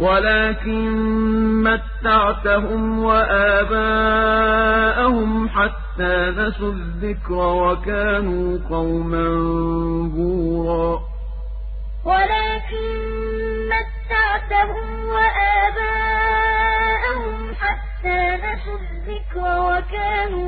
ولكن متعتهم وآباءهم حتى نسوا الذكر وكانوا قوما بورا. ولكن متعتهم وآباءهم حتى نسوا الذكر وكانوا